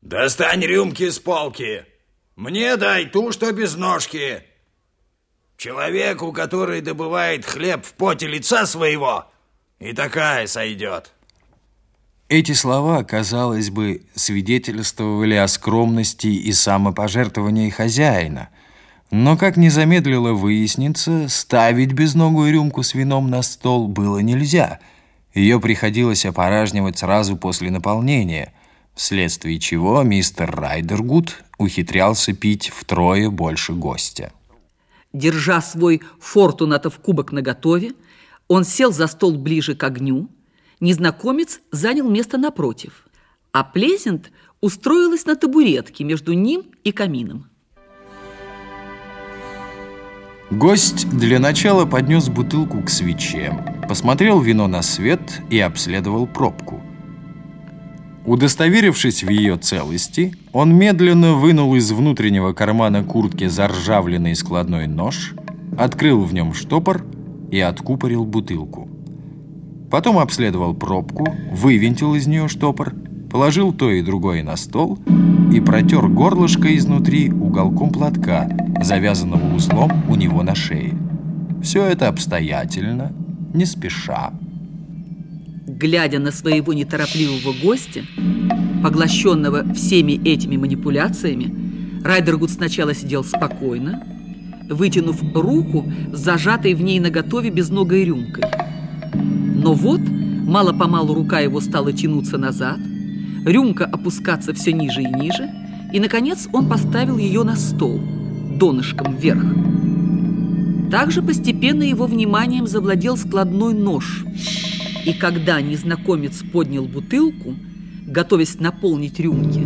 Достань рюмки с полки. Мне дай ту, что без ножки. Человеку, который добывает хлеб в поте лица своего, и такая сойдет. Эти слова, казалось бы, свидетельствовали о скромности и самопожертвовании хозяина. Но, как не замедлило выясниться, ставить безногую рюмку с вином на стол было нельзя. Ее приходилось опоражнивать сразу после наполнения, вследствие чего мистер Райдергуд ухитрялся пить втрое больше гостя. Держа свой фортунатов кубок наготове, он сел за стол ближе к огню, Незнакомец занял место напротив, а Плезент устроилась на табуретке между ним и камином. Гость для начала поднес бутылку к свече, посмотрел вино на свет и обследовал пробку. Удостоверившись в ее целости, он медленно вынул из внутреннего кармана куртки заржавленный складной нож, открыл в нем штопор и откупорил бутылку. Потом обследовал пробку, вывинтил из нее штопор, положил то и другое на стол и протер горлышко изнутри уголком платка, завязанного узлом у него на шее. Все это обстоятельно, не спеша. Глядя на своего неторопливого гостя, поглощенного всеми этими манипуляциями, Райдергуд сначала сидел спокойно, вытянув руку с зажатой в ней наготове безногой рюмкой – но вот, мало-помалу рука его стала тянуться назад, рюмка опускаться все ниже и ниже, и, наконец, он поставил ее на стол, донышком вверх. Также постепенно его вниманием завладел складной нож. И когда незнакомец поднял бутылку, готовясь наполнить рюмки,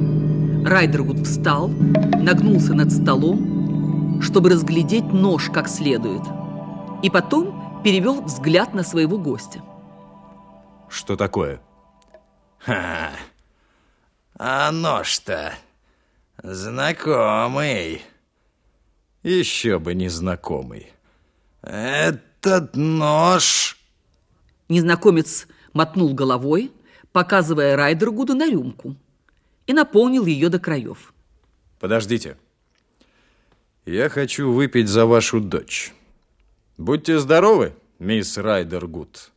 Райдергуд встал, нагнулся над столом, чтобы разглядеть нож как следует, и потом перевел взгляд на своего гостя. Что такое? Ха, а нож-то знакомый. Еще бы не знакомый. Этот нож... Незнакомец мотнул головой, показывая Райдергуду на рюмку, и наполнил ее до краев. Подождите. Я хочу выпить за вашу дочь. Будьте здоровы, мисс Райдергуд.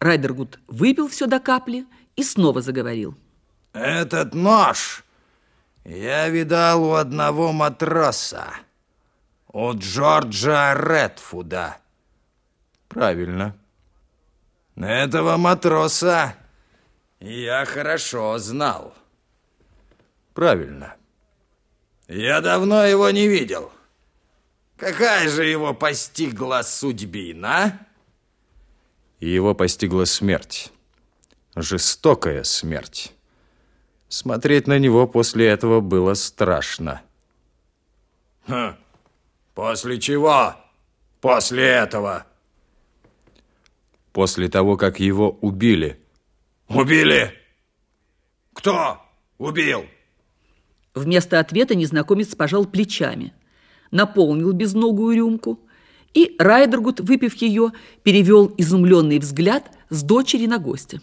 Райдергуд выпил все до капли и снова заговорил. Этот нож я видал у одного матроса, у Джорджа Редфуда. Правильно. Этого матроса я хорошо знал. Правильно. Я давно его не видел. Какая же его постигла судьбина? его постигла смерть. Жестокая смерть. Смотреть на него после этого было страшно. Хм. После чего? После этого? После того, как его убили. Убили? Кто убил? Вместо ответа незнакомец пожал плечами, наполнил безногую рюмку – и Райдергут, выпив ее, перевел изумленный взгляд с дочери на гостя.